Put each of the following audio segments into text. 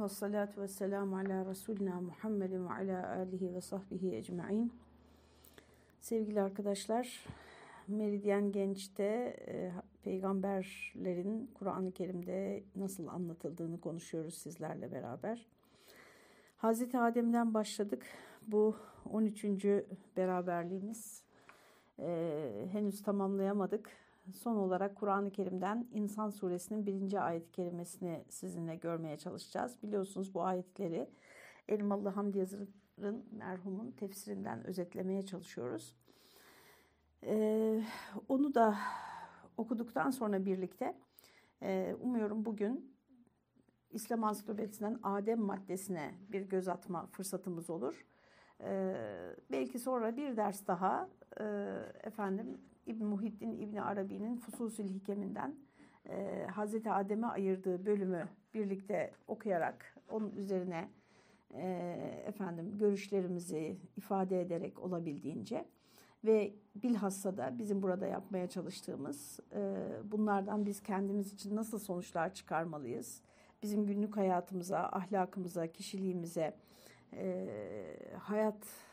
ve salatu ve selamu ala Resulina Muhammedin ve ala alihi ve sahbihi ecma'in. Sevgili arkadaşlar, Meridyen Genç'te e, peygamberlerin Kur'an-ı Kerim'de nasıl anlatıldığını konuşuyoruz sizlerle beraber. Hazreti Adem'den başladık. Bu 13. beraberliğimiz. E, henüz tamamlayamadık son olarak Kur'an-ı Kerim'den İnsan Suresinin birinci ayet kelimesini sizinle görmeye çalışacağız. Biliyorsunuz bu ayetleri Elmalı Hamdi Yazır'ın merhumun tefsirinden özetlemeye çalışıyoruz. Ee, onu da okuduktan sonra birlikte e, umuyorum bugün İslam Ansiklopedisinden Adem maddesine bir göz atma fırsatımız olur. Ee, belki sonra bir ders daha e, efendim İbn Muhiddin İbn Arabi'nin Fususil Hikeminden e, Hazreti Adem'e ayırdığı bölümü birlikte okuyarak onun üzerine e, efendim görüşlerimizi ifade ederek olabildiğince ve bilhassa da bizim burada yapmaya çalıştığımız e, bunlardan biz kendimiz için nasıl sonuçlar çıkarmalıyız? Bizim günlük hayatımıza, ahlakımıza, kişiliğimize, e, hayat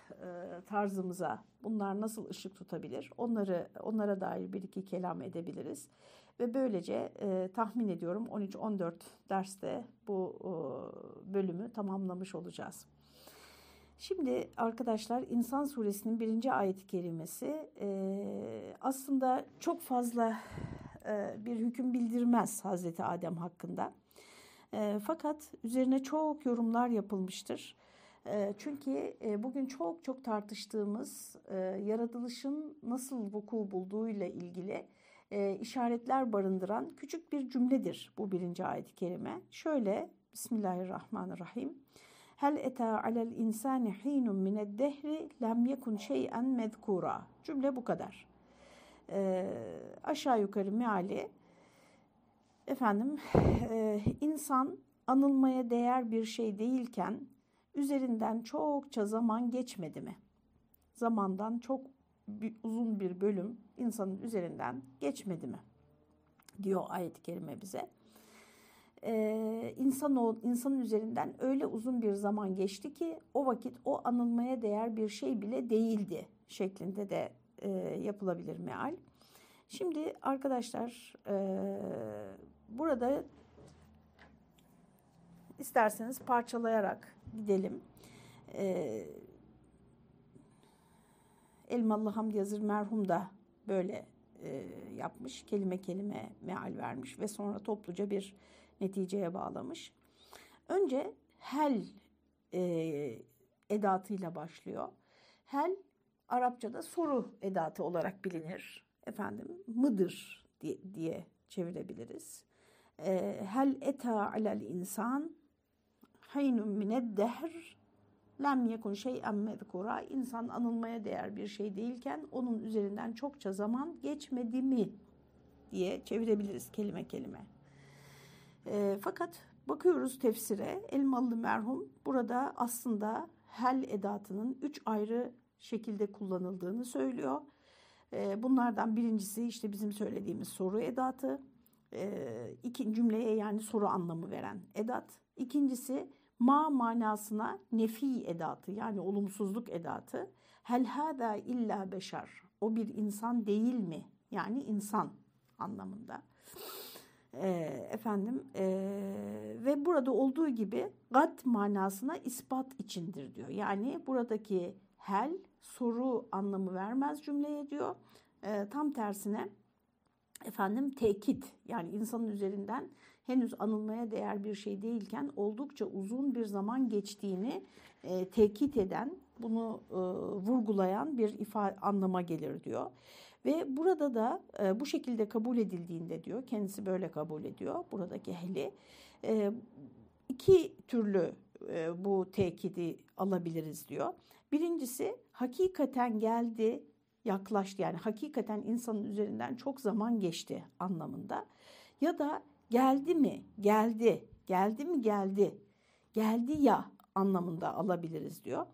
tarzımıza bunlar nasıl ışık tutabilir? Onları onlara dair bir iki kelam edebiliriz. Ve böylece e, tahmin ediyorum 13-14 derste bu e, bölümü tamamlamış olacağız. Şimdi arkadaşlar İnsan Suresinin birinci ayet-i kerimesi e, aslında çok fazla e, bir hüküm bildirmez Hazreti Adem hakkında. E, fakat üzerine çok yorumlar yapılmıştır. Çünkü bugün çok çok tartıştığımız yaratılışın nasıl vuku bulduğuyla ilgili işaretler barındıran küçük bir cümledir bu birinci ayet-i kerime. Şöyle Bismillahirrahmanirrahim. Hel eta alel insani hinun mined dehri lem yekun şey'en mezkura. Cümle bu kadar. aşağı yukarı meali efendim insan anılmaya değer bir şey değilken Üzerinden çokça zaman geçmedi mi? Zamandan çok bir, uzun bir bölüm insanın üzerinden geçmedi mi? Diyor ayet-i kerime bize. Ee, insan insanın üzerinden öyle uzun bir zaman geçti ki o vakit o anılmaya değer bir şey bile değildi şeklinde de e, yapılabilir meal. Şimdi arkadaşlar e, burada isterseniz parçalayarak gidelim. Ee, Elmalı Hamdi Yazır merhum da böyle e, yapmış. Kelime kelime meal vermiş ve sonra topluca bir neticeye bağlamış. Önce hel e, edatıyla başlıyor. Hel Arapçada soru edatı olarak bilinir. Efendim mıdır diye, diye çevirebiliriz. E, hel eta alel insan haynun mined dehr lem yekun şey'en mezkura insan anılmaya değer bir şey değilken onun üzerinden çokça zaman geçmedi mi diye çevirebiliriz kelime kelime. E, fakat bakıyoruz tefsire Elmalı merhum burada aslında hel edatının üç ayrı şekilde kullanıldığını söylüyor. E, bunlardan birincisi işte bizim söylediğimiz soru edatı. E, iki cümleye yani soru anlamı veren edat. İkincisi ma manasına nefi edatı yani olumsuzluk edatı. Hel hada illa beşer. O bir insan değil mi? Yani insan anlamında. E, efendim e, ve burada olduğu gibi gat manasına ispat içindir diyor. Yani buradaki hel soru anlamı vermez cümleye diyor. E, tam tersine efendim tekit yani insanın üzerinden henüz anılmaya değer bir şey değilken oldukça uzun bir zaman geçtiğini e, tekit eden, bunu e, vurgulayan bir ifade anlama gelir diyor. Ve burada da e, bu şekilde kabul edildiğinde diyor, kendisi böyle kabul ediyor buradaki ehli. E, iki türlü e, bu tekidi alabiliriz diyor. Birincisi hakikaten geldi, yaklaştı yani hakikaten insanın üzerinden çok zaman geçti anlamında. Ya da geldi mi? Geldi. Geldi mi? Geldi. Geldi ya anlamında alabiliriz diyor.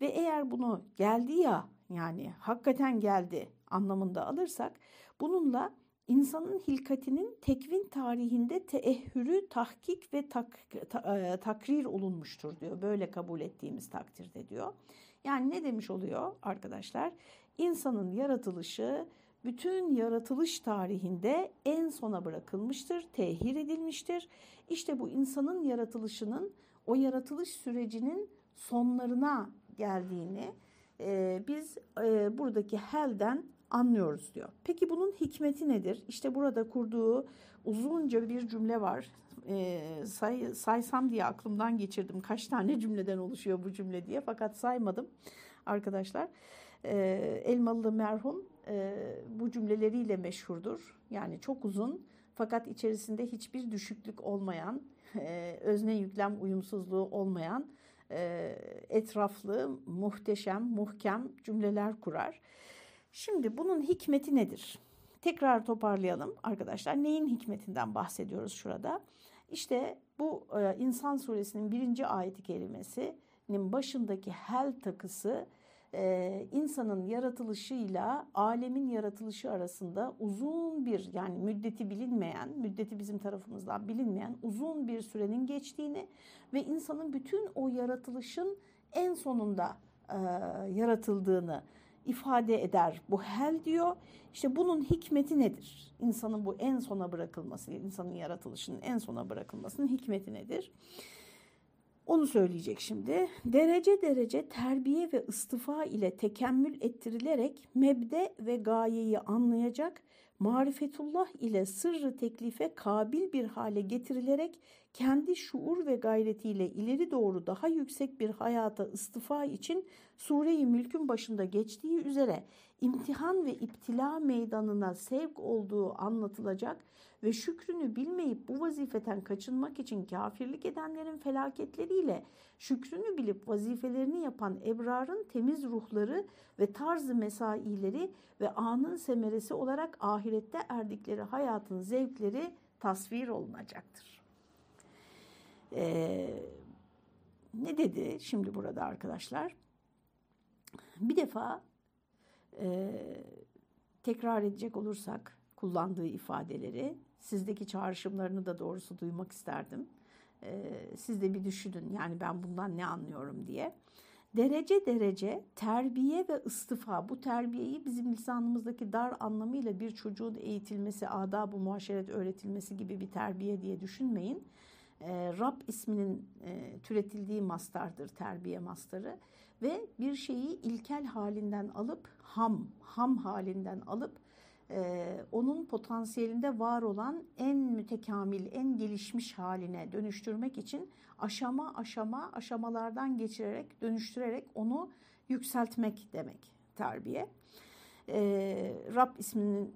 Ve eğer bunu geldi ya yani hakikaten geldi anlamında alırsak bununla insanın hilkatinin tekvin tarihinde teehhürü tahkik ve tak, ta, e, takrir olunmuştur diyor. Böyle kabul ettiğimiz takdirde diyor. Yani ne demiş oluyor arkadaşlar? İnsanın yaratılışı bütün yaratılış tarihinde en sona bırakılmıştır, tehir edilmiştir. İşte bu insanın yaratılışının o yaratılış sürecinin sonlarına geldiğini e, biz e, buradaki helden anlıyoruz diyor. Peki bunun hikmeti nedir? İşte burada kurduğu uzunca bir cümle var. E, say, saysam diye aklımdan geçirdim kaç tane cümleden oluşuyor bu cümle diye fakat saymadım arkadaşlar. E, Elmalı merhum e, bu cümleleriyle meşhurdur. Yani çok uzun fakat içerisinde hiçbir düşüklük olmayan, e, özne yüklem uyumsuzluğu olmayan e, etraflı, muhteşem, muhkem cümleler kurar. Şimdi bunun hikmeti nedir? Tekrar toparlayalım arkadaşlar. Neyin hikmetinden bahsediyoruz şurada? İşte bu İnsan suresinin birinci ayeti kelimesinin başındaki hel takısı e, insanın yaratılışıyla alemin yaratılışı arasında uzun bir yani müddeti bilinmeyen, müddeti bizim tarafımızdan bilinmeyen uzun bir sürenin geçtiğini ve insanın bütün o yaratılışın en sonunda e, yaratıldığını ifade eder. Bu hel diyor. İşte bunun hikmeti nedir? İnsanın bu en sona bırakılması, insanın yaratılışının en sona bırakılmasının hikmeti nedir? Onu söyleyecek şimdi. Derece derece terbiye ve istifa ile tekemmül ettirilerek mebde ve gayeyi anlayacak, marifetullah ile sırrı teklife kabil bir hale getirilerek kendi şuur ve gayretiyle ileri doğru daha yüksek bir hayata istifa için Sure-i Mülk'ün başında geçtiği üzere imtihan ve iptila meydanına sevk olduğu anlatılacak ve şükrünü bilmeyip bu vazifeten kaçınmak için kafirlik edenlerin felaketleriyle şükrünü bilip vazifelerini yapan ebrarın temiz ruhları ve tarzı mesaileri ve anın semeresi olarak ahirette erdikleri hayatın zevkleri tasvir olunacaktır. Ee, ne dedi şimdi burada arkadaşlar? Bir defa e, tekrar edecek olursak kullandığı ifadeleri sizdeki çağrışımlarını da doğrusu duymak isterdim. E, siz de bir düşünün yani ben bundan ne anlıyorum diye. Derece derece terbiye ve istifa bu terbiyeyi bizim lisanımızdaki dar anlamıyla bir çocuğun eğitilmesi, adab-ı muaşeret öğretilmesi gibi bir terbiye diye düşünmeyin. E, Rab isminin e, türetildiği mastardır terbiye mastarı ve bir şeyi ilkel halinden alıp ham, ham halinden alıp e, onun potansiyelinde var olan en mütekamil, en gelişmiş haline dönüştürmek için aşama aşama aşamalardan geçirerek, dönüştürerek onu yükseltmek demek terbiye. E, Rab isminin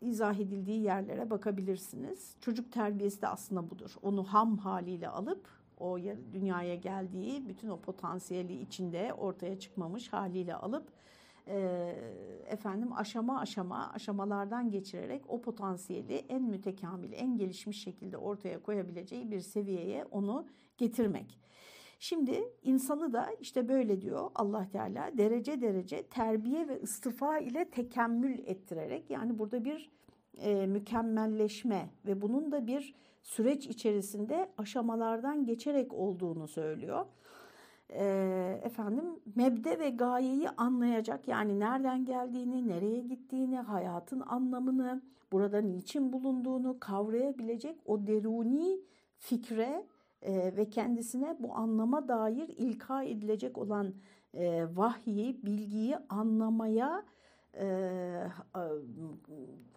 izah edildiği yerlere bakabilirsiniz. Çocuk terbiyesi de aslında budur. Onu ham haliyle alıp o dünyaya geldiği bütün o potansiyeli içinde ortaya çıkmamış haliyle alıp e, efendim aşama aşama aşamalardan geçirerek o potansiyeli en mütekamil, en gelişmiş şekilde ortaya koyabileceği bir seviyeye onu getirmek. Şimdi insanı da işte böyle diyor Allah Teala derece derece terbiye ve istifa ile tekemmül ettirerek yani burada bir e, mükemmelleşme ve bunun da bir süreç içerisinde aşamalardan geçerek olduğunu söylüyor. E, efendim mebde ve gayeyi anlayacak yani nereden geldiğini, nereye gittiğini, hayatın anlamını, burada niçin bulunduğunu kavrayabilecek o deruni fikre e, ve kendisine bu anlama dair ilka edilecek olan e, vahyi, bilgiyi anlamaya e,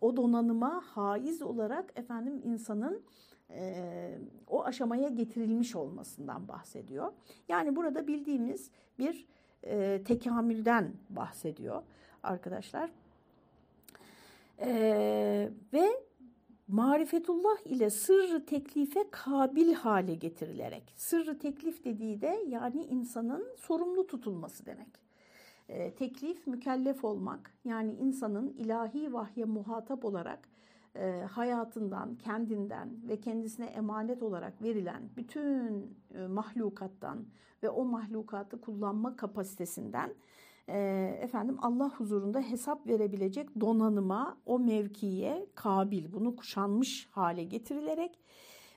o donanıma haiz olarak efendim insanın e, o aşamaya getirilmiş olmasından bahsediyor. Yani burada bildiğimiz bir e, tekamülden bahsediyor arkadaşlar. E, ve marifetullah ile sırrı teklife kabil hale getirilerek. Sırrı teklif dediği de yani insanın sorumlu tutulması demek. E, teklif mükellef olmak yani insanın ilahi vahye muhatap olarak e, hayatından, kendinden ve kendisine emanet olarak verilen bütün e, mahlukattan ve o mahlukatı kullanma kapasitesinden e, efendim Allah huzurunda hesap verebilecek donanıma, o mevkiye kabil, bunu kuşanmış hale getirilerek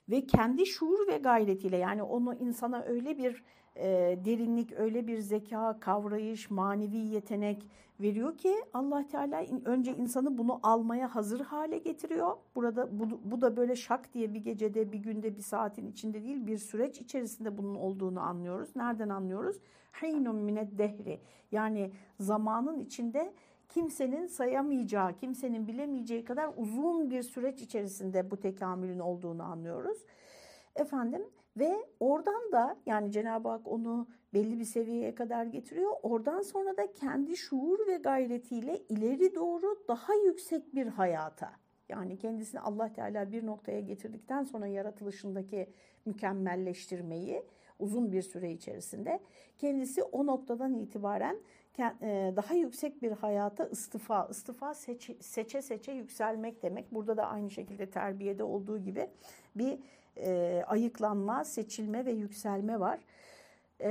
ve kendi şuur ve gayretiyle yani onu insana öyle bir e, derinlik, öyle bir zeka, kavrayış, manevi yetenek veriyor ki Allah Teala önce insanı bunu almaya hazır hale getiriyor. Burada bu, bu da böyle şak diye bir gecede, bir günde, bir saatin içinde değil, bir süreç içerisinde bunun olduğunu anlıyoruz. Nereden anlıyoruz? Haynun mined dehri. Yani zamanın içinde kimsenin sayamayacağı, kimsenin bilemeyeceği kadar uzun bir süreç içerisinde bu tekamülün olduğunu anlıyoruz. Efendim ve oradan da yani Cenab-ı Hak onu belli bir seviyeye kadar getiriyor. Oradan sonra da kendi şuur ve gayretiyle ileri doğru daha yüksek bir hayata yani kendisini Allah Teala bir noktaya getirdikten sonra yaratılışındaki mükemmelleştirmeyi uzun bir süre içerisinde kendisi o noktadan itibaren e, daha yüksek bir hayata istifa, istifa seçe, seçe seçe yükselmek demek. Burada da aynı şekilde terbiyede olduğu gibi bir e, ayıklanma, seçilme ve yükselme var. E,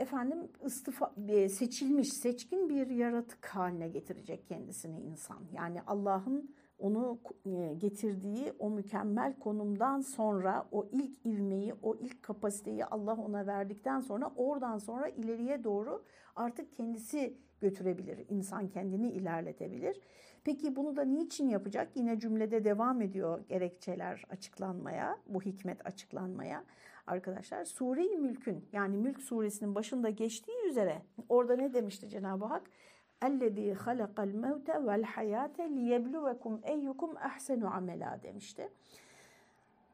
efendim istifa, e, seçilmiş, seçkin bir yaratık haline getirecek kendisini insan. Yani Allah'ın onu e, getirdiği o mükemmel konumdan sonra o ilk ivmeyi, o ilk kapasiteyi Allah ona verdikten sonra oradan sonra ileriye doğru artık kendisi götürebilir. İnsan kendini ilerletebilir. Peki bunu da niçin yapacak? Yine cümlede devam ediyor gerekçeler açıklanmaya, bu hikmet açıklanmaya. Arkadaşlar Sure-i Mülk'ün yani Mülk suresinin başında geçtiği üzere orada ne demişti Cenab-ı Hak? اَلَّذ۪ي خَلَقَ الْمَوْتَ وَالْحَيَاةَ لِيَبْلُوَكُمْ اَيُّكُمْ اَحْسَنُ عَمَلًا demişti.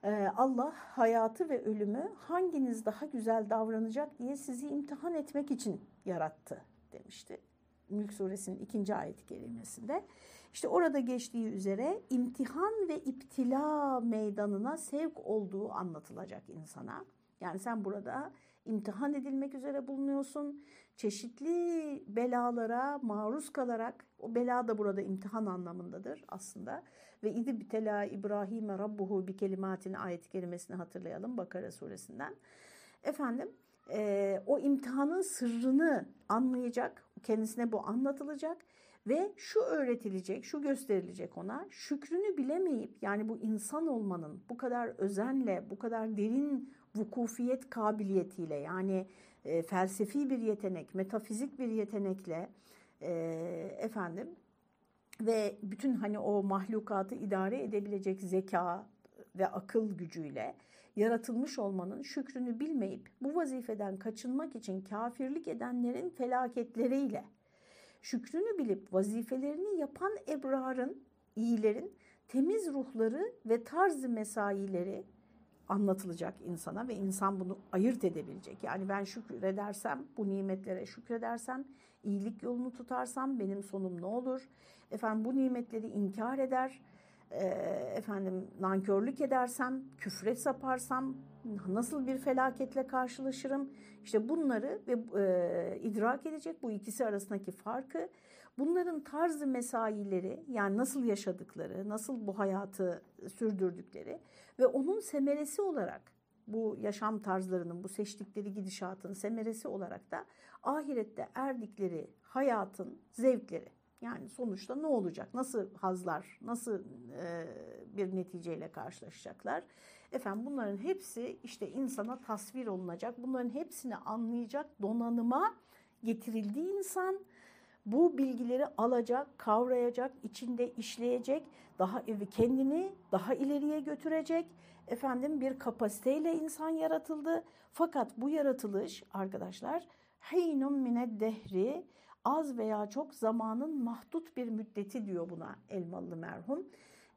Ee, Allah hayatı ve ölümü hanginiz daha güzel davranacak diye sizi imtihan etmek için yarattı demişti. Mülk suresinin ikinci ayet kelimesinde. İşte orada geçtiği üzere imtihan ve iptila meydanına sevk olduğu anlatılacak insana. Yani sen burada imtihan edilmek üzere bulunuyorsun. Çeşitli belalara maruz kalarak, o bela da burada imtihan anlamındadır aslında. Ve idi bitela İbrahim'e rabbuhu bi kelimatin ayet kelimesini hatırlayalım Bakara suresinden. Efendim e, o imtihanın sırrını anlayacak, kendisine bu anlatılacak ve şu öğretilecek, şu gösterilecek ona. Şükrünü bilemeyip yani bu insan olmanın bu kadar özenle, bu kadar derin vukufiyet kabiliyetiyle yani e, felsefi bir yetenek, metafizik bir yetenekle e, efendim ve bütün hani o mahlukatı idare edebilecek zeka ve akıl gücüyle yaratılmış olmanın şükrünü bilmeyip bu vazifeden kaçınmak için kafirlik edenlerin felaketleriyle şükrünü bilip vazifelerini yapan ebrarın, iyilerin temiz ruhları ve tarz mesaileri anlatılacak insana ve insan bunu ayırt edebilecek. Yani ben şükredersem, bu nimetlere şükredersem, iyilik yolunu tutarsam benim sonum ne olur? Efendim bu nimetleri inkar eder, e, efendim nankörlük edersem, küfre saparsam nasıl bir felaketle karşılaşırım? İşte bunları ve e, idrak edecek bu ikisi arasındaki farkı Bunların tarzı mesaileri yani nasıl yaşadıkları, nasıl bu hayatı sürdürdükleri ve onun semeresi olarak bu yaşam tarzlarının, bu seçtikleri gidişatın semeresi olarak da ahirette erdikleri hayatın zevkleri. Yani sonuçta ne olacak? Nasıl hazlar, nasıl e, bir neticeyle karşılaşacaklar? Efendim bunların hepsi işte insana tasvir olunacak. Bunların hepsini anlayacak donanıma getirildiği insan bu bilgileri alacak, kavrayacak, içinde işleyecek, daha kendini daha ileriye götürecek. Efendim bir kapasiteyle insan yaratıldı. Fakat bu yaratılış arkadaşlar haynun mined dehri az veya çok zamanın mahdut bir müddeti diyor buna Elmalı merhum.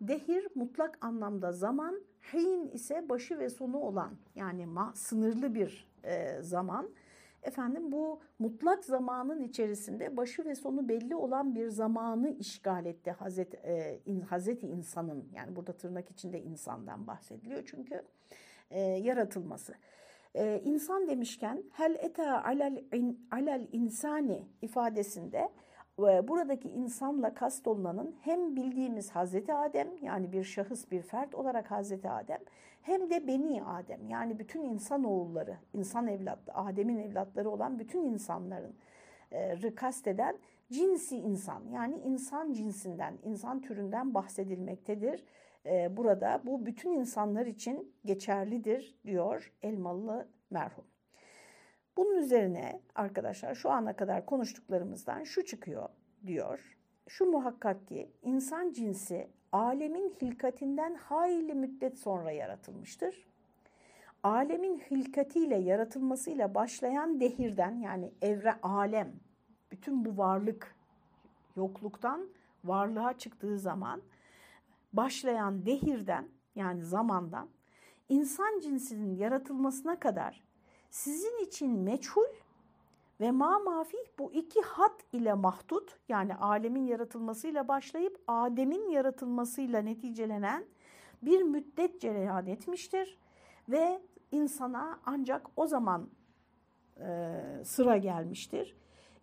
Dehir mutlak anlamda zaman, hin ise başı ve sonu olan yani sınırlı bir e, zaman efendim bu mutlak zamanın içerisinde başı ve sonu belli olan bir zamanı işgal etti Hazreti, e, Hazreti insanın yani burada tırnak içinde insandan bahsediliyor çünkü e, yaratılması. E, insan demişken hel eta alel, in, alel insani ifadesinde buradaki insanla kastolunanın hem bildiğimiz Hazreti Adem yani bir şahıs bir fert olarak Hazreti Adem hem de Beni Adem yani bütün insan oğulları, insan evlatları, Adem'in evlatları olan bütün insanların e, kasteden cinsi insan yani insan cinsinden, insan türünden bahsedilmektedir. E, burada bu bütün insanlar için geçerlidir diyor Elmalı merhum. Bunun üzerine arkadaşlar şu ana kadar konuştuklarımızdan şu çıkıyor diyor. Şu muhakkak ki insan cinsi alemin hilkatinden hayli müddet sonra yaratılmıştır. Alemin hilkatiyle yaratılmasıyla başlayan dehirden yani evre alem bütün bu varlık yokluktan varlığa çıktığı zaman başlayan dehirden yani zamandan insan cinsinin yaratılmasına kadar sizin için meçhul ve ma mafih bu iki hat ile mahdut yani alemin yaratılmasıyla başlayıp Adem'in yaratılmasıyla neticelenen bir müddet cereyan etmiştir. Ve insana ancak o zaman e, sıra gelmiştir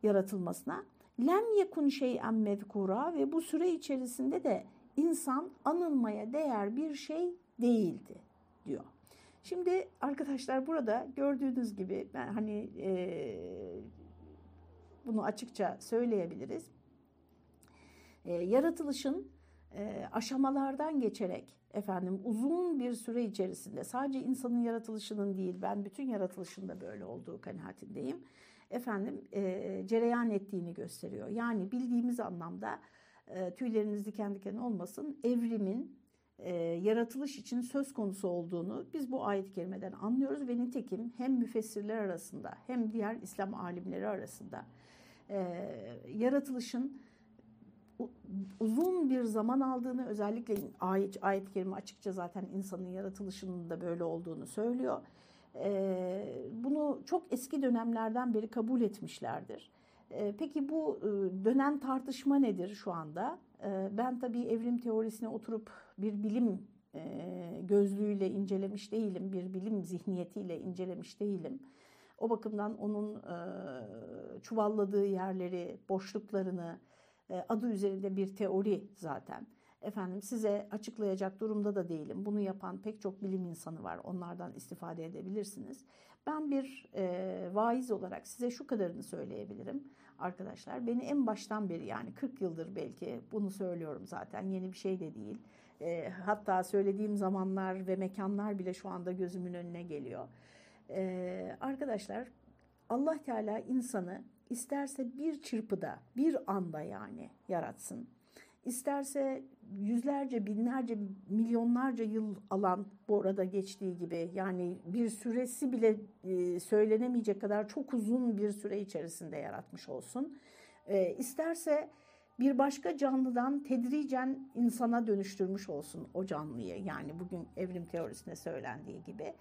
yaratılmasına. Lem yekun şey'en mezkura ve bu süre içerisinde de insan anılmaya değer bir şey değildi diyor. Şimdi arkadaşlar burada gördüğünüz gibi ben hani e, bunu açıkça söyleyebiliriz. E, yaratılışın e, aşamalardan geçerek efendim uzun bir süre içerisinde sadece insanın yaratılışının değil ben bütün yaratılışında böyle olduğu kanaatindeyim. Efendim e, cereyan ettiğini gösteriyor. Yani bildiğimiz anlamda e, tüyleriniz diken diken olmasın evrimin e, yaratılış için söz konusu olduğunu biz bu ayet-i kerimeden anlıyoruz ve nitekim hem müfessirler arasında hem diğer İslam alimleri arasında e, yaratılışın uzun bir zaman aldığını özellikle ayet, ayet-i kerime açıkça zaten insanın yaratılışının da böyle olduğunu söylüyor. E, bunu çok eski dönemlerden beri kabul etmişlerdir. E, peki bu e, dönen tartışma nedir şu anda? E, ben tabii evrim teorisine oturup bir bilim e, gözlüğüyle incelemiş değilim, bir bilim zihniyetiyle incelemiş değilim. O bakımdan onun e, çuvalladığı yerleri, boşluklarını, adı üzerinde bir teori zaten. Efendim size açıklayacak durumda da değilim. Bunu yapan pek çok bilim insanı var. Onlardan istifade edebilirsiniz. Ben bir e, vaiz olarak size şu kadarını söyleyebilirim arkadaşlar. Beni en baştan beri yani 40 yıldır belki bunu söylüyorum zaten. Yeni bir şey de değil. E, hatta söylediğim zamanlar ve mekanlar bile şu anda gözümün önüne geliyor. E, arkadaşlar Allah Teala insanı isterse bir çırpıda, bir anda yani yaratsın. İsterse yüzlerce, binlerce, milyonlarca yıl alan bu arada geçtiği gibi yani bir süresi bile e, söylenemeyecek kadar çok uzun bir süre içerisinde yaratmış olsun. E, isterse bir başka canlıdan tedricen insana dönüştürmüş olsun o canlıyı. Yani bugün evrim teorisinde söylendiği gibi.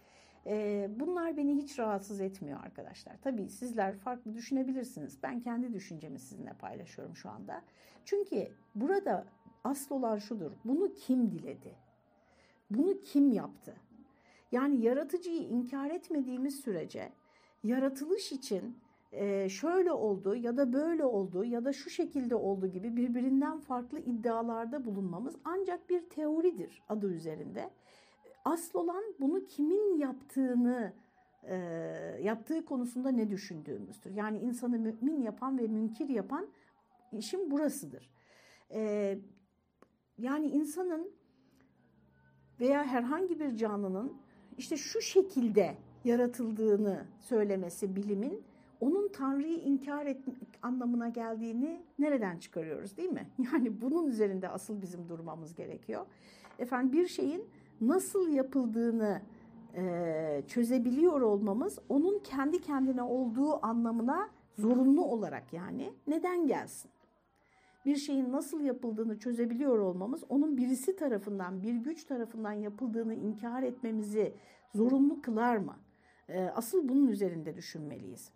E, bunlar beni hiç rahatsız etmiyor arkadaşlar. Tabii sizler farklı düşünebilirsiniz. Ben kendi düşüncemi sizinle paylaşıyorum şu anda. Çünkü burada asıl olan şudur. Bunu kim diledi? Bunu kim yaptı? Yani yaratıcıyı inkar etmediğimiz sürece yaratılış için şöyle oldu ya da böyle oldu ya da şu şekilde oldu gibi birbirinden farklı iddialarda bulunmamız ancak bir teoridir adı üzerinde. Asıl olan bunu kimin yaptığını e, yaptığı konusunda ne düşündüğümüzdür. Yani insanı mümin yapan ve münkir yapan işin burasıdır. E, yani insanın veya herhangi bir canlının işte şu şekilde yaratıldığını söylemesi bilimin onun Tanrı'yı inkar etmek anlamına geldiğini nereden çıkarıyoruz değil mi? Yani bunun üzerinde asıl bizim durmamız gerekiyor. Efendim bir şeyin nasıl yapıldığını e, çözebiliyor olmamız onun kendi kendine olduğu anlamına zorunlu olarak yani neden gelsin? Bir şeyin nasıl yapıldığını çözebiliyor olmamız onun birisi tarafından, bir güç tarafından yapıldığını inkar etmemizi zorunlu kılar mı? E, asıl bunun üzerinde düşünmeliyiz.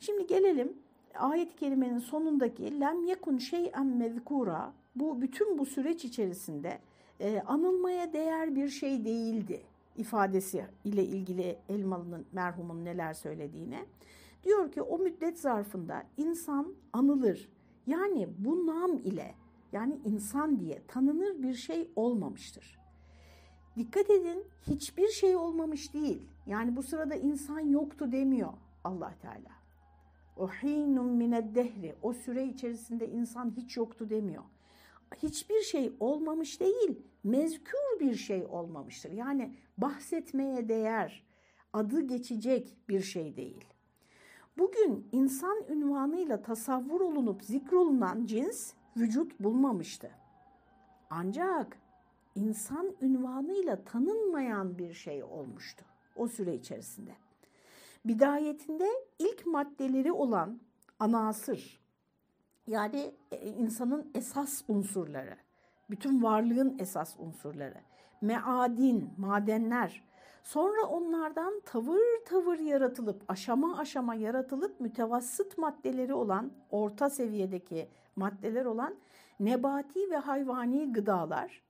Şimdi gelelim ayet-i kerimenin sonundaki lem yekun şey'en mezkura bu bütün bu süreç içerisinde e, anılmaya değer bir şey değildi ifadesi ile ilgili Elmalı'nın merhumun neler söylediğine. Diyor ki o müddet zarfında insan anılır. Yani bu nam ile yani insan diye tanınır bir şey olmamıştır. Dikkat edin hiçbir şey olmamış değil. Yani bu sırada insan yoktu demiyor allah Teala. O hinun mined dehri. O süre içerisinde insan hiç yoktu demiyor. Hiçbir şey olmamış değil, mezkür bir şey olmamıştır. Yani bahsetmeye değer, adı geçecek bir şey değil. Bugün insan ünvanıyla tasavvur olunup zikrolunan cins vücut bulmamıştı. Ancak insan ünvanıyla tanınmayan bir şey olmuştu o süre içerisinde. Bidayetinde ilk maddeleri olan anasır yani e, insanın esas unsurları, bütün varlığın esas unsurları, meadin, madenler, sonra onlardan tavır tavır yaratılıp, aşama aşama yaratılıp mütevassıt maddeleri olan, orta seviyedeki maddeler olan nebati ve hayvani gıdalar,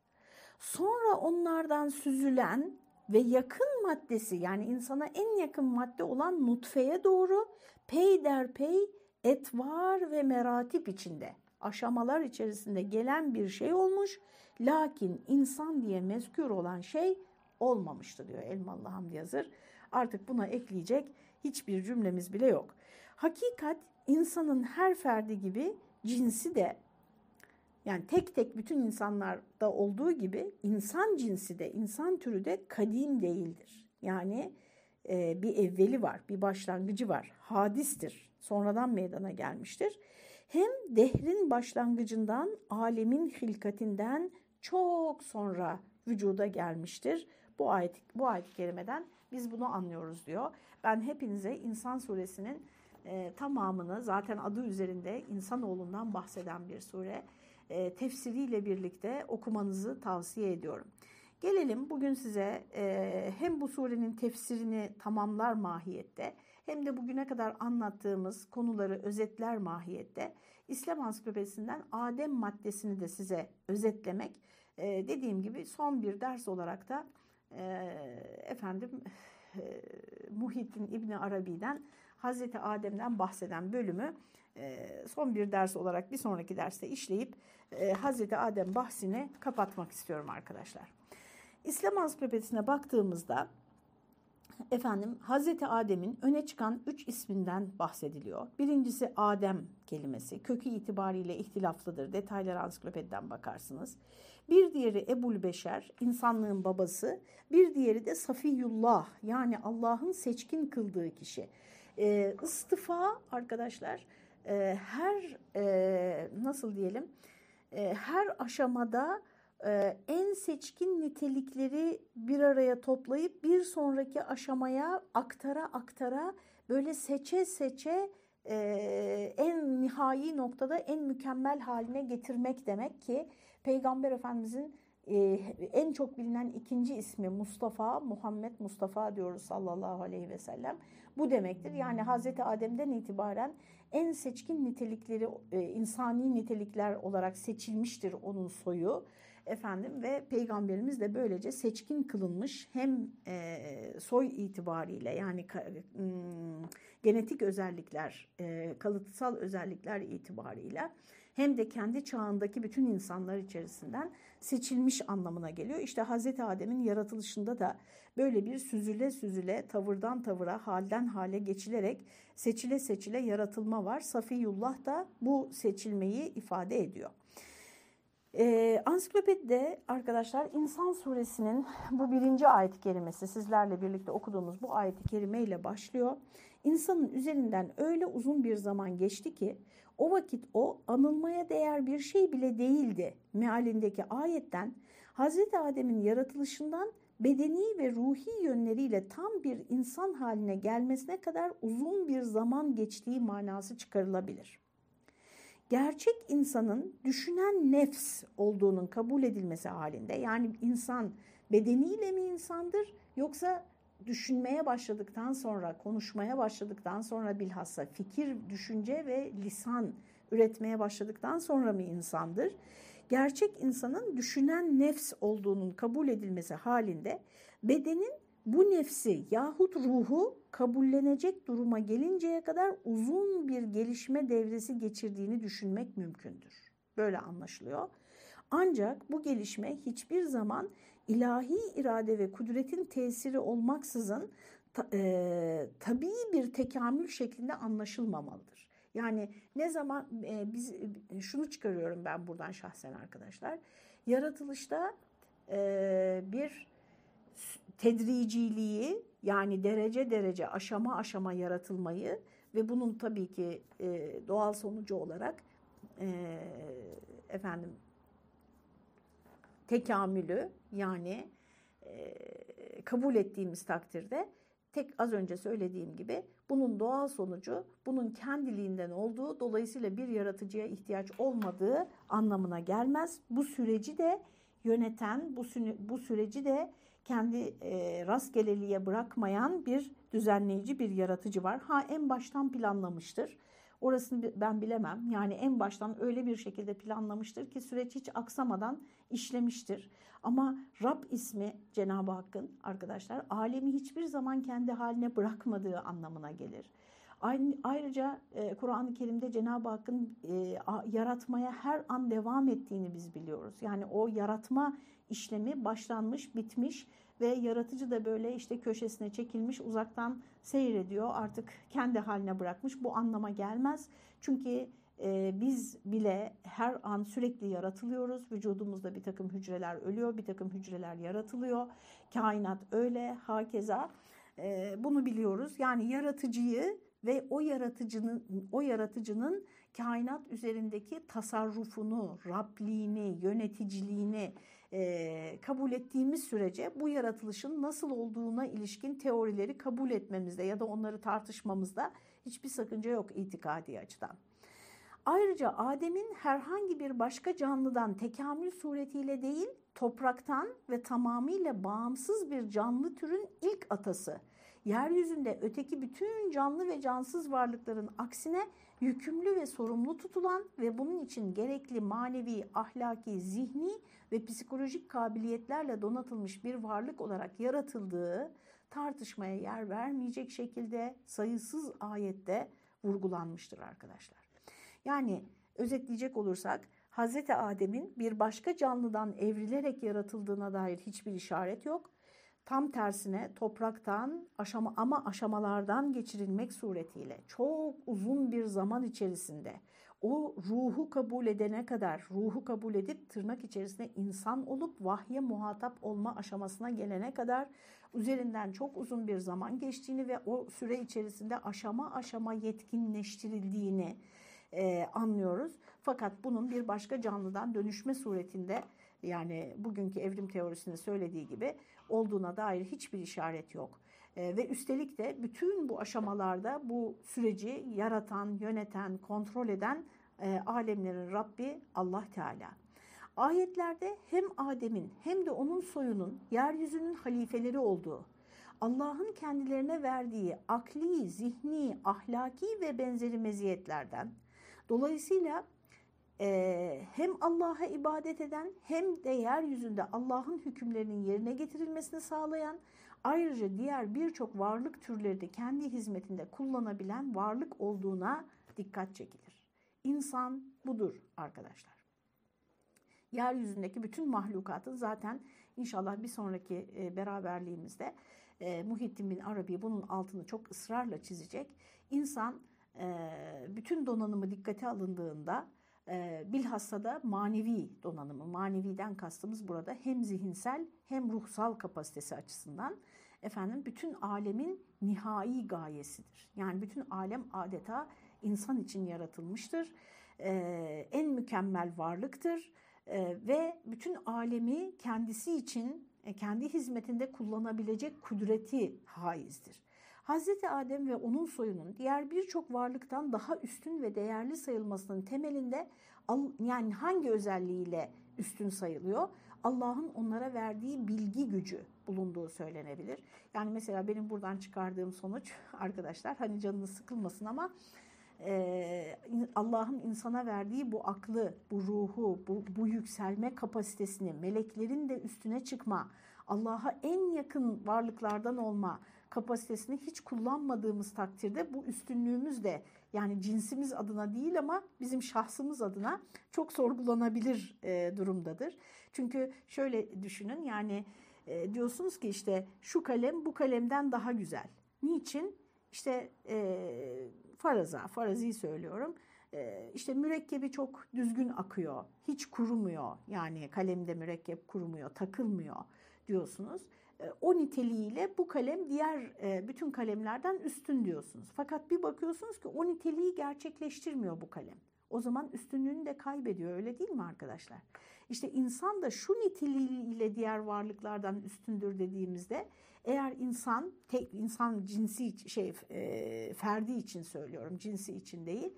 sonra onlardan süzülen ve yakın maddesi yani insana en yakın madde olan nutfeye doğru peyderpey etvar ve meratip içinde aşamalar içerisinde gelen bir şey olmuş. Lakin insan diye mezkür olan şey olmamıştı diyor Elmalı Hamdi Yazır. Artık buna ekleyecek hiçbir cümlemiz bile yok. Hakikat insanın her ferdi gibi cinsi de yani tek tek bütün insanlarda olduğu gibi insan cinsi de, insan türü de kadim değildir. Yani e, bir evveli var, bir başlangıcı var, hadistir, sonradan meydana gelmiştir. Hem dehrin başlangıcından, alemin hilkatinden çok sonra vücuda gelmiştir. Bu ayet, bu ayet kerimeden biz bunu anlıyoruz diyor. Ben hepinize İnsan suresinin e, tamamını zaten adı üzerinde insanoğlundan bahseden bir sure e, tefsiriyle birlikte okumanızı tavsiye ediyorum. Gelelim bugün size e, hem bu surenin tefsirini tamamlar mahiyette hem de bugüne kadar anlattığımız konuları özetler mahiyette İslam Ansiklopedisinden Adem maddesini de size özetlemek e, dediğim gibi son bir ders olarak da e, efendim e, Muhittin İbni Arabi'den Hazreti Adem'den bahseden bölümü e, son bir ders olarak bir sonraki derste işleyip e, Hazreti Adem bahsini kapatmak istiyorum arkadaşlar. İslam Ansiklopedisine baktığımızda efendim Hazreti Adem'in öne çıkan üç isminden bahsediliyor. Birincisi Adem kelimesi. Kökü itibariyle ihtilaflıdır. Detaylara ansiklopediden bakarsınız. Bir diğeri Ebul Beşer, insanlığın babası. Bir diğeri de Safiyullah, yani Allah'ın seçkin kıldığı kişi. E, istifa arkadaşlar e, her e, nasıl diyelim e, her aşamada en seçkin nitelikleri bir araya toplayıp bir sonraki aşamaya aktara aktara böyle seçe seçe e, en nihai noktada en mükemmel haline getirmek demek ki Peygamber Efendimizin e, en çok bilinen ikinci ismi Mustafa, Muhammed Mustafa diyoruz sallallahu aleyhi ve sellem. Bu demektir. Yani Hazreti Adem'den itibaren en seçkin nitelikleri, e, insani nitelikler olarak seçilmiştir onun soyu efendim ve peygamberimiz de böylece seçkin kılınmış hem e, soy itibariyle yani hmm, genetik özellikler, e, kalıtsal özellikler itibarıyla hem de kendi çağındaki bütün insanlar içerisinden seçilmiş anlamına geliyor. İşte Hazreti Adem'in yaratılışında da böyle bir süzüle süzüle tavırdan tavıra halden hale geçilerek seçile seçile yaratılma var. Safiyullah da bu seçilmeyi ifade ediyor. Ee, ansiklopedide arkadaşlar İnsan suresinin bu birinci ayet kelimesi sizlerle birlikte okuduğumuz bu ayet kelimeyle başlıyor. İnsanın üzerinden öyle uzun bir zaman geçti ki o vakit o anılmaya değer bir şey bile değildi mealindeki ayetten Hazreti Adem'in yaratılışından bedeni ve ruhi yönleriyle tam bir insan haline gelmesine kadar uzun bir zaman geçtiği manası çıkarılabilir. Gerçek insanın düşünen nefs olduğunun kabul edilmesi halinde yani insan bedeniyle mi insandır yoksa düşünmeye başladıktan sonra, konuşmaya başladıktan sonra bilhassa fikir, düşünce ve lisan üretmeye başladıktan sonra mı insandır? Gerçek insanın düşünen nefs olduğunun kabul edilmesi halinde bedenin bu nefsi yahut ruhu kabullenecek duruma gelinceye kadar uzun bir gelişme devresi geçirdiğini düşünmek mümkündür. Böyle anlaşılıyor. Ancak bu gelişme hiçbir zaman ilahi irade ve kudretin tesiri olmaksızın e, tabii bir tekamül şeklinde anlaşılmamalıdır. Yani ne zaman e, biz e, şunu çıkarıyorum ben buradan şahsen arkadaşlar. Yaratılışta e, bir tedriciliği yani derece derece aşama aşama yaratılmayı ve bunun tabii ki e, doğal sonucu olarak e, efendim tekamülü yani e, kabul ettiğimiz takdirde tek az önce söylediğim gibi bunun doğal sonucu bunun kendiliğinden olduğu dolayısıyla bir yaratıcıya ihtiyaç olmadığı anlamına gelmez. Bu süreci de yöneten bu, bu süreci de kendi e, rastgeleliğe bırakmayan bir düzenleyici bir yaratıcı var. Ha en baştan planlamıştır. Orasını ben bilemem. Yani en baştan öyle bir şekilde planlamıştır ki süreç hiç aksamadan işlemiştir. Ama Rab ismi Cenab-ı Hakk'ın arkadaşlar alemi hiçbir zaman kendi haline bırakmadığı anlamına gelir. Ayrıca e, Kur'an-ı Kerim'de Cenab-ı Hakk'ın e, yaratmaya her an devam ettiğini biz biliyoruz. Yani o yaratma işlemi başlanmış, bitmiş ve yaratıcı da böyle işte köşesine çekilmiş, uzaktan seyrediyor. Artık kendi haline bırakmış. Bu anlama gelmez. Çünkü e, biz bile her an sürekli yaratılıyoruz. Vücudumuzda bir takım hücreler ölüyor, bir takım hücreler yaratılıyor. Kainat öyle, hakeza. Bunu biliyoruz. Yani yaratıcıyı ve o yaratıcının o yaratıcının kainat üzerindeki tasarrufunu, Rabliğini, yöneticiliğini e, kabul ettiğimiz sürece bu yaratılışın nasıl olduğuna ilişkin teorileri kabul etmemizde ya da onları tartışmamızda hiçbir sakınca yok itikadi açıdan. Ayrıca Adem'in herhangi bir başka canlıdan tekamül suretiyle değil, topraktan ve tamamıyla bağımsız bir canlı türün ilk atası yeryüzünde öteki bütün canlı ve cansız varlıkların aksine yükümlü ve sorumlu tutulan ve bunun için gerekli manevi, ahlaki, zihni ve psikolojik kabiliyetlerle donatılmış bir varlık olarak yaratıldığı tartışmaya yer vermeyecek şekilde sayısız ayette vurgulanmıştır arkadaşlar. Yani özetleyecek olursak Hz. Adem'in bir başka canlıdan evrilerek yaratıldığına dair hiçbir işaret yok. Tam tersine topraktan aşama ama aşamalardan geçirilmek suretiyle çok uzun bir zaman içerisinde o ruhu kabul edene kadar ruhu kabul edip tırnak içerisinde insan olup vahye muhatap olma aşamasına gelene kadar üzerinden çok uzun bir zaman geçtiğini ve o süre içerisinde aşama aşama yetkinleştirildiğini e, anlıyoruz. Fakat bunun bir başka canlıdan dönüşme suretinde yani bugünkü evrim teorisinde söylediği gibi olduğuna dair hiçbir işaret yok. E, ve üstelik de bütün bu aşamalarda bu süreci yaratan, yöneten, kontrol eden e, alemlerin Rabbi Allah Teala. Ayetlerde hem Adem'in hem de onun soyunun yeryüzünün halifeleri olduğu, Allah'ın kendilerine verdiği akli, zihni, ahlaki ve benzeri meziyetlerden, dolayısıyla e, hem Allah'a ibadet eden hem de yeryüzünde Allah'ın hükümlerinin yerine getirilmesini sağlayan ayrıca diğer birçok varlık türleri de kendi hizmetinde kullanabilen varlık olduğuna dikkat çekilir. İnsan budur arkadaşlar. Yeryüzündeki bütün mahlukatın zaten inşallah bir sonraki e, beraberliğimizde e, Muhittin bin Arabi bunun altını çok ısrarla çizecek. İnsan e, bütün donanımı dikkate alındığında e, bilhassa da manevi donanımı, maneviden kastımız burada hem zihinsel hem ruhsal kapasitesi açısından efendim bütün alemin nihai gayesidir. Yani bütün alem adeta insan için yaratılmıştır. E, en mükemmel varlıktır e, ve bütün alemi kendisi için e, kendi hizmetinde kullanabilecek kudreti haizdir. Hazreti Adem ve onun soyunun diğer birçok varlıktan daha üstün ve değerli sayılmasının temelinde yani hangi özelliğiyle üstün sayılıyor? Allah'ın onlara verdiği bilgi gücü bulunduğu söylenebilir. Yani mesela benim buradan çıkardığım sonuç arkadaşlar hani canınız sıkılmasın ama e, Allah'ın insana verdiği bu aklı, bu ruhu, bu, bu yükselme kapasitesini, meleklerin de üstüne çıkma, Allah'a en yakın varlıklardan olma, kapasitesini hiç kullanmadığımız takdirde bu üstünlüğümüz de yani cinsimiz adına değil ama bizim şahsımız adına çok sorgulanabilir e, durumdadır. Çünkü şöyle düşünün yani e, diyorsunuz ki işte şu kalem bu kalemden daha güzel. Niçin? İşte e, faraza, farazi söylüyorum. E, işte mürekkebi çok düzgün akıyor, hiç kurumuyor. Yani kalemde mürekkep kurumuyor, takılmıyor diyorsunuz. E, o niteliğiyle bu kalem diğer e, bütün kalemlerden üstün diyorsunuz. Fakat bir bakıyorsunuz ki o niteliği gerçekleştirmiyor bu kalem. O zaman üstünlüğünü de kaybediyor öyle değil mi arkadaşlar? İşte insan da şu niteliğiyle diğer varlıklardan üstündür dediğimizde eğer insan tek insan cinsi şey e, ferdi için söylüyorum cinsi için değil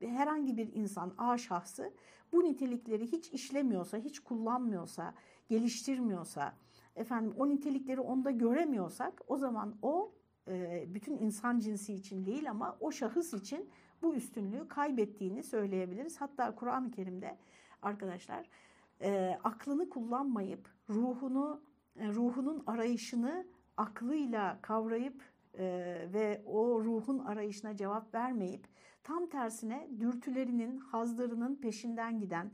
herhangi bir insan A şahsı bu nitelikleri hiç işlemiyorsa, hiç kullanmıyorsa, geliştirmiyorsa, efendim o nitelikleri onda göremiyorsak o zaman o e, bütün insan cinsi için değil ama o şahıs için bu üstünlüğü kaybettiğini söyleyebiliriz. Hatta Kur'an-ı Kerim'de arkadaşlar e, aklını kullanmayıp ruhunu e, ruhunun arayışını aklıyla kavrayıp e, ve o ruhun arayışına cevap vermeyip tam tersine dürtülerinin, hazlarının peşinden giden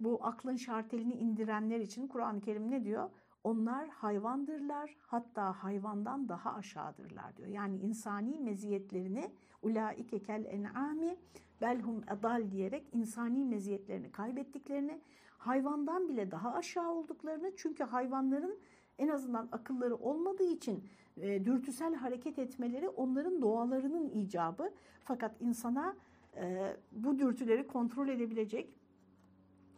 bu aklın şartelini indirenler için Kur'an-ı Kerim ne diyor? Onlar hayvandırlar hatta hayvandan daha aşağıdırlar diyor. Yani insani meziyetlerini ulaike kel en'ami belhum edal diyerek insani meziyetlerini kaybettiklerini, hayvandan bile daha aşağı olduklarını çünkü hayvanların en azından akılları olmadığı için e, dürtüsel hareket etmeleri onların doğalarının icabı. Fakat insana e, bu dürtüleri kontrol edebilecek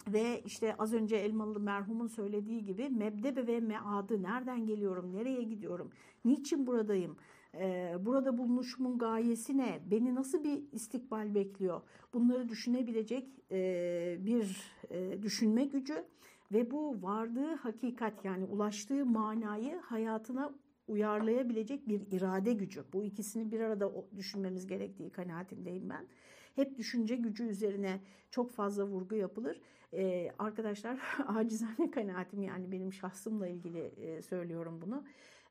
ve işte az önce Elmalı merhumun söylediği gibi mebdebe ve meadı nereden geliyorum, nereye gidiyorum, niçin buradayım, ee, burada bulunuşumun gayesi ne, beni nasıl bir istikbal bekliyor bunları düşünebilecek e, bir e, düşünme gücü ve bu vardığı hakikat yani ulaştığı manayı hayatına uyarlayabilecek bir irade gücü. Bu ikisini bir arada düşünmemiz gerektiği kanaatindeyim ben. Hep düşünce gücü üzerine çok fazla vurgu yapılır. Ee, arkadaşlar acizane kanaatim yani benim şahsımla ilgili e, söylüyorum bunu.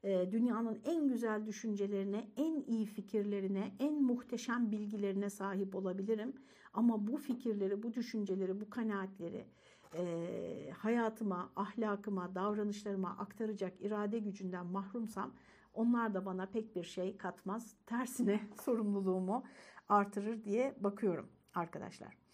Ee, dünyanın en güzel düşüncelerine, en iyi fikirlerine, en muhteşem bilgilerine sahip olabilirim. Ama bu fikirleri, bu düşünceleri, bu kanaatleri e, hayatıma, ahlakıma, davranışlarıma aktaracak irade gücünden mahrumsam onlar da bana pek bir şey katmaz. Tersine sorumluluğumu artırır diye bakıyorum arkadaşlar.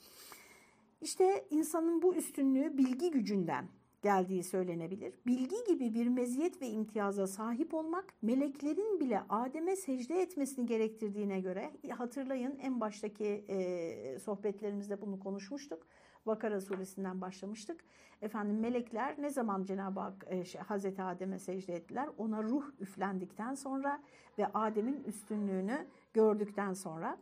İşte insanın bu üstünlüğü bilgi gücünden geldiği söylenebilir. Bilgi gibi bir meziyet ve imtiyaza sahip olmak meleklerin bile Adem'e secde etmesini gerektirdiğine göre hatırlayın en baştaki e, sohbetlerimizde bunu konuşmuştuk. Bakara suresinden başlamıştık. Efendim melekler ne zaman Cenab-ı Hak e, şey, Hazreti Adem'e secde ettiler? Ona ruh üflendikten sonra ve Adem'in üstünlüğünü gördükten sonra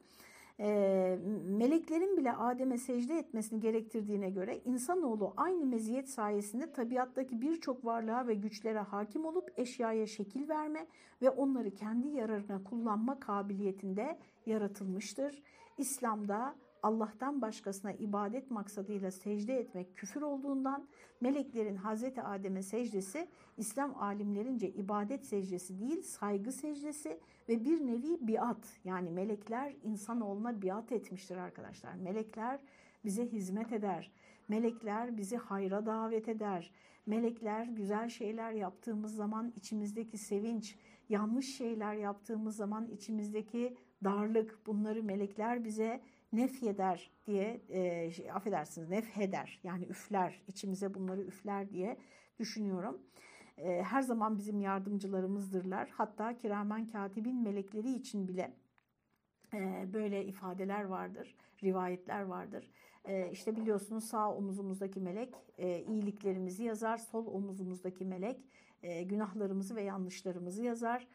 e, meleklerin bile Adem'e secde etmesini gerektirdiğine göre insanoğlu aynı meziyet sayesinde tabiattaki birçok varlığa ve güçlere hakim olup eşyaya şekil verme ve onları kendi yararına kullanma kabiliyetinde yaratılmıştır. İslam'da Allah'tan başkasına ibadet maksadıyla secde etmek küfür olduğundan meleklerin Hazreti Adem'e secdesi İslam alimlerince ibadet secdesi değil saygı secdesi ve bir nevi biat yani melekler insanoğluna biat etmiştir arkadaşlar. Melekler bize hizmet eder. Melekler bizi hayra davet eder. Melekler güzel şeyler yaptığımız zaman içimizdeki sevinç, yanlış şeyler yaptığımız zaman içimizdeki darlık bunları melekler bize nefyeder diye e, şey, affedersiniz nefheder yani üfler içimize bunları üfler diye düşünüyorum. E, her zaman bizim yardımcılarımızdırlar. Hatta kiramen katibin melekleri için bile e, böyle ifadeler vardır, rivayetler vardır. E, işte biliyorsunuz sağ omuzumuzdaki melek e, iyiliklerimizi yazar, sol omuzumuzdaki melek günahlarımızı ve yanlışlarımızı yazar.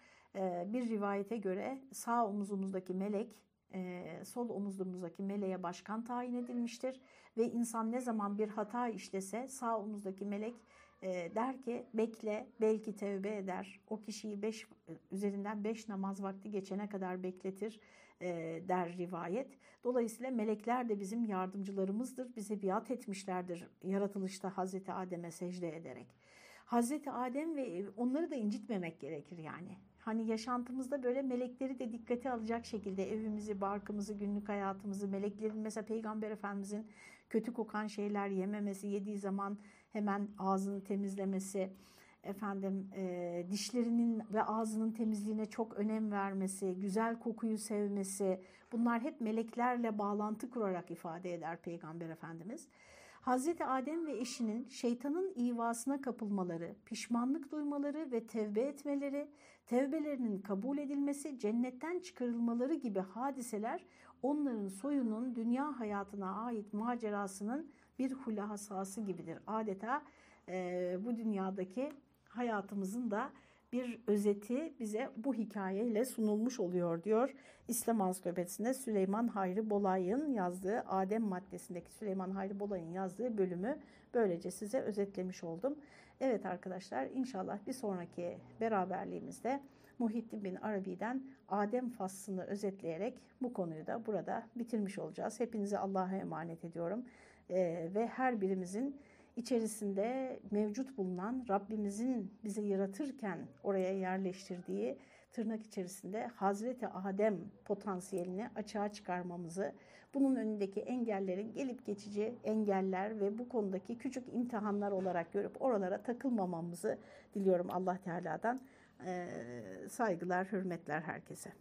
Bir rivayete göre sağ omuzumuzdaki melek e, sol omuzumuzdaki meleğe başkan tayin edilmiştir. Ve insan ne zaman bir hata işlese sağ omuzdaki melek e, der ki bekle belki tevbe eder. O kişiyi beş, üzerinden beş namaz vakti geçene kadar bekletir e, der rivayet. Dolayısıyla melekler de bizim yardımcılarımızdır. Bize biat etmişlerdir yaratılışta Hazreti Adem'e secde ederek. Hazreti Adem ve onları da incitmemek gerekir yani hani yaşantımızda böyle melekleri de dikkate alacak şekilde evimizi, barkımızı, günlük hayatımızı, meleklerin mesela Peygamber Efendimizin kötü kokan şeyler yememesi, yediği zaman hemen ağzını temizlemesi, efendim e, dişlerinin ve ağzının temizliğine çok önem vermesi, güzel kokuyu sevmesi bunlar hep meleklerle bağlantı kurarak ifade eder Peygamber Efendimiz. Hazreti Adem ve eşinin şeytanın ivasına kapılmaları, pişmanlık duymaları ve tevbe etmeleri, tevbelerinin kabul edilmesi, cennetten çıkarılmaları gibi hadiseler onların soyunun dünya hayatına ait macerasının bir hulasası gibidir. Adeta e, bu dünyadaki hayatımızın da bir özeti bize bu hikayeyle sunulmuş oluyor diyor. İslam Ansiklopedisinde Süleyman Hayri Bolay'ın yazdığı Adem maddesindeki Süleyman Hayri Bolay'ın yazdığı bölümü böylece size özetlemiş oldum. Evet arkadaşlar inşallah bir sonraki beraberliğimizde Muhittin bin Arabi'den Adem faslını özetleyerek bu konuyu da burada bitirmiş olacağız. Hepinizi Allah'a emanet ediyorum. Ee, ve her birimizin içerisinde mevcut bulunan Rabbimizin bizi yaratırken oraya yerleştirdiği tırnak içerisinde Hazreti Adem potansiyelini açığa çıkarmamızı, bunun önündeki engellerin gelip geçici engeller ve bu konudaki küçük imtihanlar olarak görüp oralara takılmamamızı diliyorum Allah Teala'dan. Ee, saygılar, hürmetler herkese.